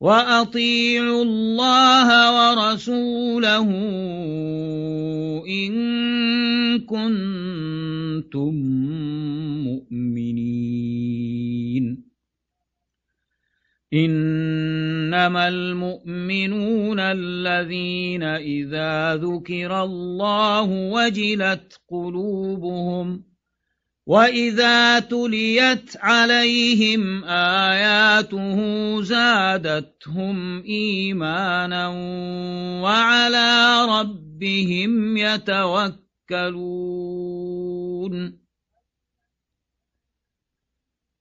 وأطيعوا الله ورسوله إن كنتم مؤمنين. إنما المؤمنون الذين إذا ذكر الله وجلت قلوبهم وإذا تليت عليهم آياته زادتهم إيمانا وعلى ربهم يتوكلون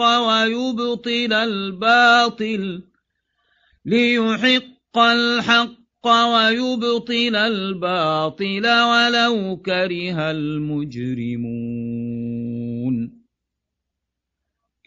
ويبطل الباطل ليحق الحق ويبطل الباطل ولو كره المجرمون.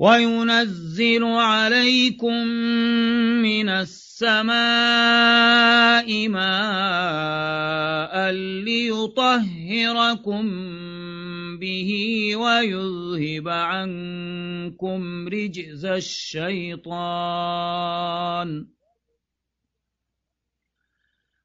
وينزل عليكم من السماء ماء ليطهركم به ويذهب عنكم رجز الشيطان.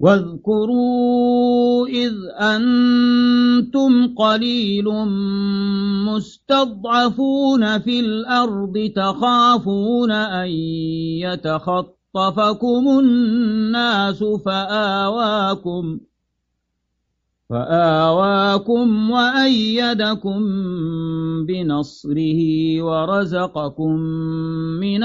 واذكروا إذ أنتم قليل مستضعفون في الأرض تخافون أن يتخطفكم الناس فآواكم فآواكم وأيدكم بنصره ورزقكم من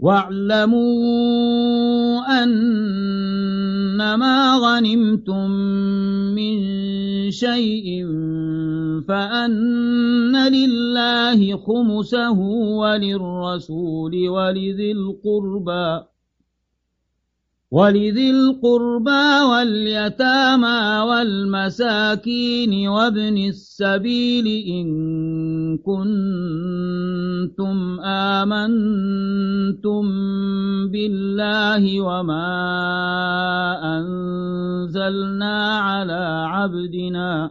واعلموا أنما غنمتم من شيء فأن لله خمسه وللرسول ولذي القربى ولذي القربى واليتامى والمساكين وابن السبيل إن كنتم آمنتم بالله وما أنزلنا على عبدنا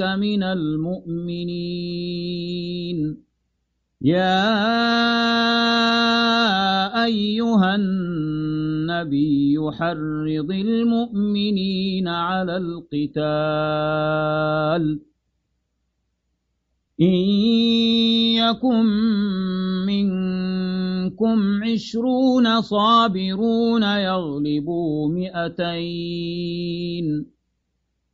من المؤمنين. يا أيها النبي حرض المؤمنين على القتال. إن يكن منكم عشرون صابرون يغلبوا مئتين.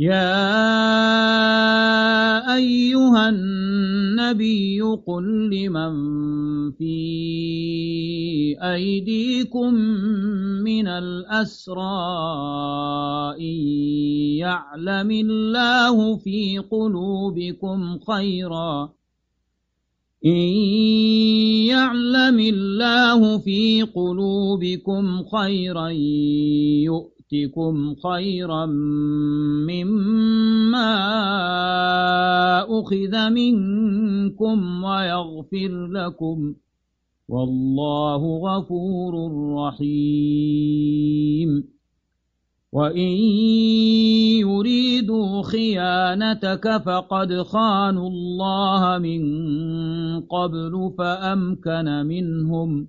يا أيها النبي قل لمن في أيديكم من الأسرى إن يعلم الله في قلوبكم خيرا إن يعلم الله في قلوبكم خيرا يؤتكم خيرا مما أخذ منكم ويغفر لكم والله غفور رحيم. وإن يريدوا خيانتك فقد خانوا الله من قبل فأمكن منهم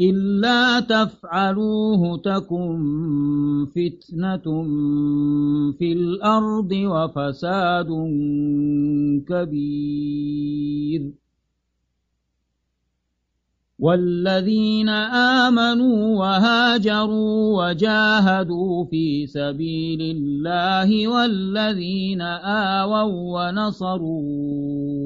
إلا تفعلوه تكن فتنة في الأرض وفساد كبير والذين آمنوا وهاجروا وجاهدوا في سبيل الله والذين آووا ونصروا